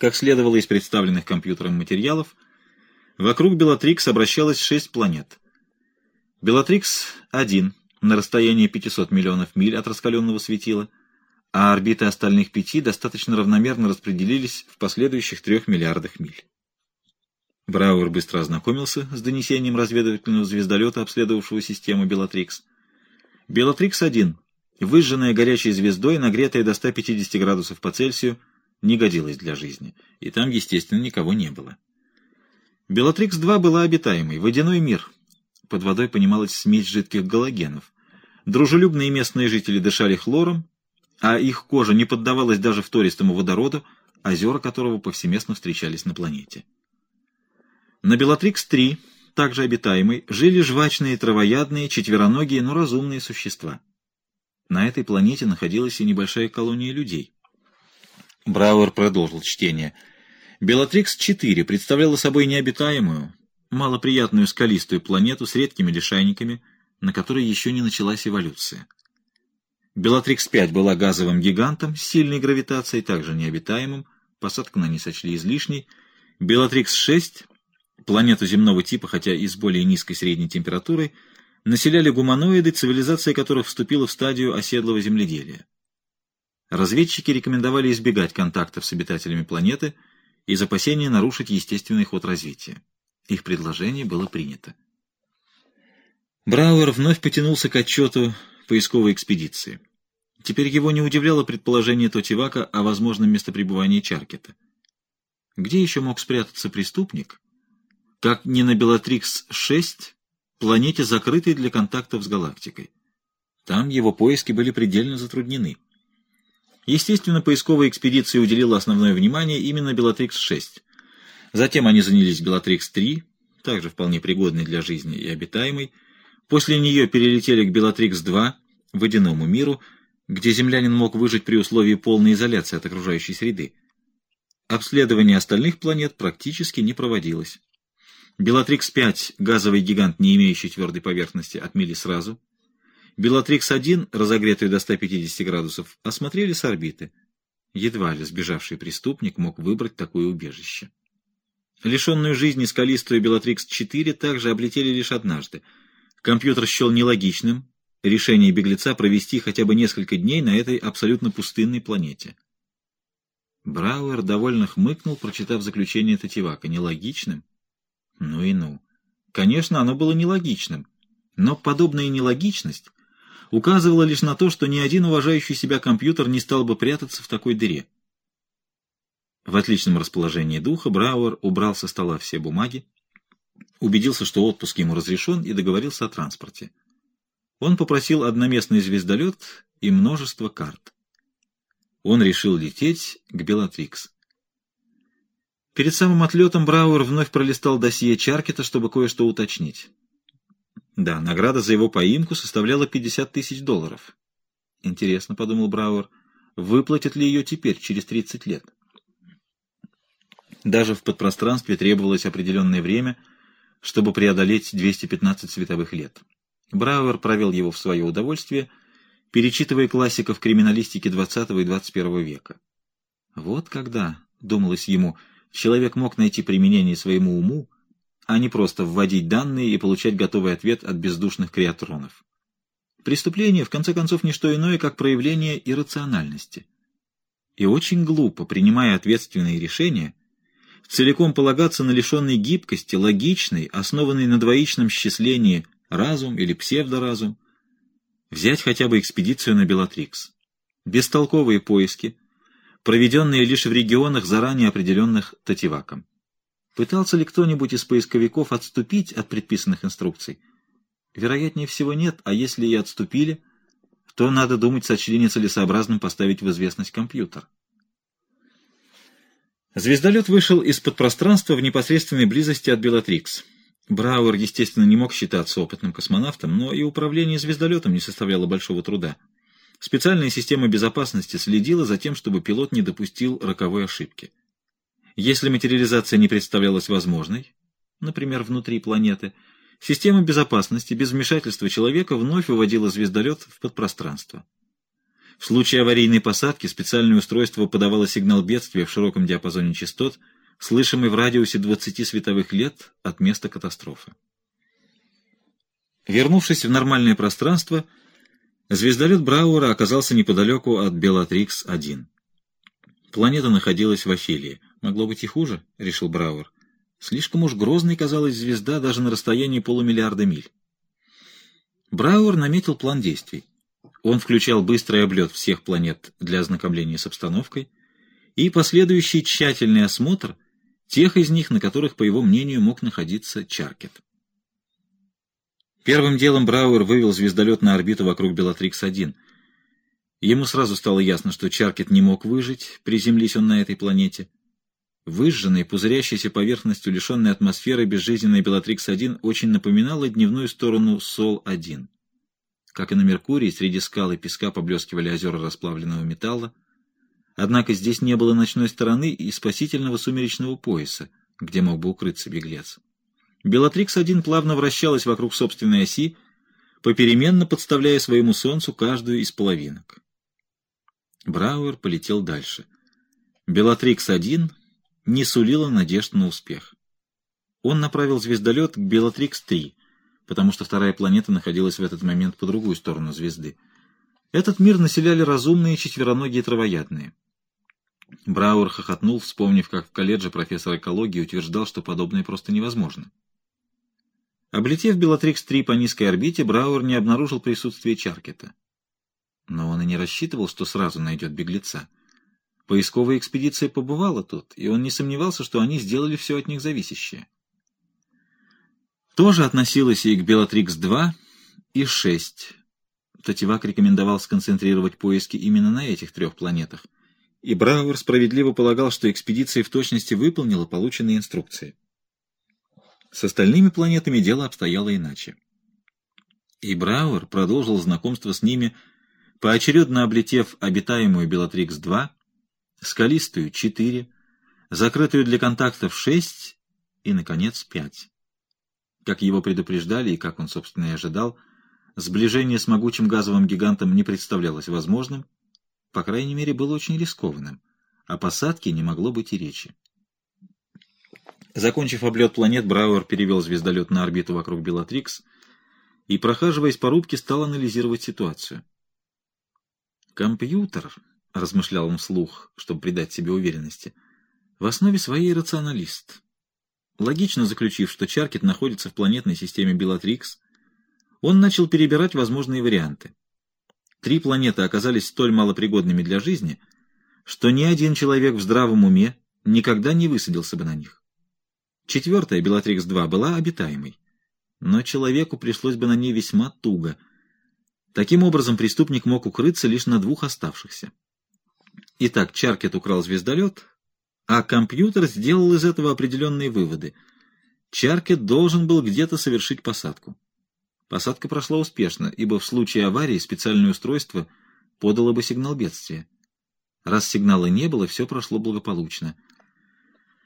Как следовало из представленных компьютером материалов, вокруг Белатрикс обращалось шесть планет. Белатрикс-1 на расстоянии 500 миллионов миль от раскаленного светила, а орбиты остальных пяти достаточно равномерно распределились в последующих трех миллиардах миль. Брауэр быстро ознакомился с донесением разведывательного звездолета, обследовавшего систему Белатрикс. Белатрикс-1, выжженная горячей звездой, нагретая до 150 градусов по Цельсию, не годилась для жизни, и там, естественно, никого не было. Белатрикс-2 была обитаемой, водяной мир. Под водой понималась смесь жидких галогенов. Дружелюбные местные жители дышали хлором, а их кожа не поддавалась даже втористому водороду, озера которого повсеместно встречались на планете. На Белатрикс-3, также обитаемой, жили жвачные, травоядные, четвероногие, но разумные существа. На этой планете находилась и небольшая колония людей. Брауэр продолжил чтение. Белатрикс-4 представляла собой необитаемую, малоприятную скалистую планету с редкими лишайниками, на которой еще не началась эволюция. Белатрикс-5 была газовым гигантом с сильной гравитацией, также необитаемым, посадку на ней сочли излишней. Белатрикс-6, планету земного типа, хотя и с более низкой средней температурой, населяли гуманоиды, цивилизация которых вступила в стадию оседлого земледелия. Разведчики рекомендовали избегать контактов с обитателями планеты из опасения нарушить естественный ход развития. Их предложение было принято. Брауэр вновь потянулся к отчету поисковой экспедиции. Теперь его не удивляло предположение Тотивака о возможном местопребывании Чаркета. Где еще мог спрятаться преступник, как не на Белатрикс-6, планете, закрытой для контактов с галактикой? Там его поиски были предельно затруднены. Естественно, поисковая экспедиция уделила основное внимание именно Белатрикс-6. Затем они занялись Белатрикс-3, также вполне пригодной для жизни и обитаемой. После нее перелетели к Белатрикс-2, водяному миру, где землянин мог выжить при условии полной изоляции от окружающей среды. Обследование остальных планет практически не проводилось. Белатрикс-5, газовый гигант, не имеющий твердой поверхности, отмели сразу. Белатрикс-1, разогретую до 150 градусов, осмотрели с орбиты. Едва ли сбежавший преступник мог выбрать такое убежище. Лишенную жизни скалистую Белатрикс-4 также облетели лишь однажды. Компьютер счел нелогичным решение беглеца провести хотя бы несколько дней на этой абсолютно пустынной планете. Брауэр довольно хмыкнул, прочитав заключение Тативака. Нелогичным? Ну и ну. Конечно, оно было нелогичным, но подобная нелогичность указывало лишь на то, что ни один уважающий себя компьютер не стал бы прятаться в такой дыре. В отличном расположении духа Брауэр убрал со стола все бумаги, убедился, что отпуск ему разрешен, и договорился о транспорте. Он попросил одноместный звездолет и множество карт. Он решил лететь к Белатрикс. Перед самым отлетом Брауэр вновь пролистал досье Чаркета, чтобы кое-что уточнить. Да, награда за его поимку составляла 50 тысяч долларов. Интересно, — подумал Брауэр, — выплатят ли ее теперь, через 30 лет? Даже в подпространстве требовалось определенное время, чтобы преодолеть 215 световых лет. Брауэр провел его в свое удовольствие, перечитывая классиков криминалистики XX и XXI века. Вот когда, — думалось ему, — человек мог найти применение своему уму, а не просто вводить данные и получать готовый ответ от бездушных креатронов. Преступление, в конце концов, не что иное, как проявление иррациональности. И очень глупо, принимая ответственные решения, целиком полагаться на лишенный гибкости, логичный, основанный на двоичном счислении разум или псевдоразум. Взять хотя бы экспедицию на Белатрикс. Бестолковые поиски, проведенные лишь в регионах, заранее определенных Тативаком. Пытался ли кто-нибудь из поисковиков отступить от предписанных инструкций? Вероятнее всего нет, а если и отступили, то, надо думать, сочли нецелесообразным поставить в известность компьютер. Звездолет вышел из-под пространства в непосредственной близости от Белатрикс. Брауэр, естественно, не мог считаться опытным космонавтом, но и управление звездолетом не составляло большого труда. Специальная система безопасности следила за тем, чтобы пилот не допустил роковой ошибки. Если материализация не представлялась возможной, например, внутри планеты, система безопасности без вмешательства человека вновь выводила звездолет в подпространство. В случае аварийной посадки специальное устройство подавало сигнал бедствия в широком диапазоне частот, слышимый в радиусе 20 световых лет от места катастрофы. Вернувшись в нормальное пространство, звездолет Брауэра оказался неподалеку от Белатрикс-1. Планета находилась в Афилии. Могло быть и хуже, решил Брауэр. Слишком уж грозной казалась звезда даже на расстоянии полумиллиарда миль. Брауэр наметил план действий. Он включал быстрый облет всех планет для ознакомления с обстановкой и последующий тщательный осмотр тех из них, на которых, по его мнению, мог находиться Чаркет. Первым делом Брауэр вывел звездолет на орбиту вокруг Белатрикс-1. Ему сразу стало ясно, что Чаркет не мог выжить, приземлись он на этой планете. Выжженной, пузырящейся поверхностью, лишенной атмосферы, безжизненная Белатрикс-1 очень напоминала дневную сторону Сол-1. Как и на Меркурии, среди скал и песка поблескивали озера расплавленного металла. Однако здесь не было ночной стороны и спасительного сумеречного пояса, где мог бы укрыться беглец. Белатрикс-1 плавно вращалась вокруг собственной оси, попеременно подставляя своему Солнцу каждую из половинок. Брауэр полетел дальше. Белатрикс-1 не сулила надежд на успех. Он направил звездолет к Белатрикс-3, потому что вторая планета находилась в этот момент по другую сторону звезды. Этот мир населяли разумные четвероногие травоядные. Брауэр хохотнул, вспомнив, как в колледже профессор экологии утверждал, что подобное просто невозможно. Облетев Белатрикс-3 по низкой орбите, Брауэр не обнаружил присутствие Чаркета. Но он и не рассчитывал, что сразу найдет беглеца. Поисковая экспедиция побывала тут, и он не сомневался, что они сделали все от них зависящее. Тоже относилось и к Белатрикс-2 и 6. Тативак рекомендовал сконцентрировать поиски именно на этих трех планетах, и Брауэр справедливо полагал, что экспедиция в точности выполнила полученные инструкции. С остальными планетами дело обстояло иначе. И Брауэр продолжил знакомство с ними, поочередно облетев обитаемую Белатрикс-2, скалистую — 4, закрытую для контактов — 6 и, наконец, 5. Как его предупреждали и как он, собственно, и ожидал, сближение с могучим газовым гигантом не представлялось возможным, по крайней мере, было очень рискованным. О посадке не могло быть и речи. Закончив облет планет, Брауэр перевел звездолет на орбиту вокруг Белатрикс и, прохаживаясь по рубке, стал анализировать ситуацию. «Компьютер», — размышлял он вслух, чтобы придать себе уверенности, — «в основе своей рационалист». Логично заключив, что Чаркет находится в планетной системе Белатрикс, он начал перебирать возможные варианты. Три планеты оказались столь малопригодными для жизни, что ни один человек в здравом уме никогда не высадился бы на них. Четвертая, Белатрикс-2, была обитаемой, но человеку пришлось бы на ней весьма туго. Таким образом, преступник мог укрыться лишь на двух оставшихся. Итак, Чаркет украл звездолет, а компьютер сделал из этого определенные выводы. Чаркет должен был где-то совершить посадку. Посадка прошла успешно, ибо в случае аварии специальное устройство подало бы сигнал бедствия. Раз сигнала не было, все прошло благополучно —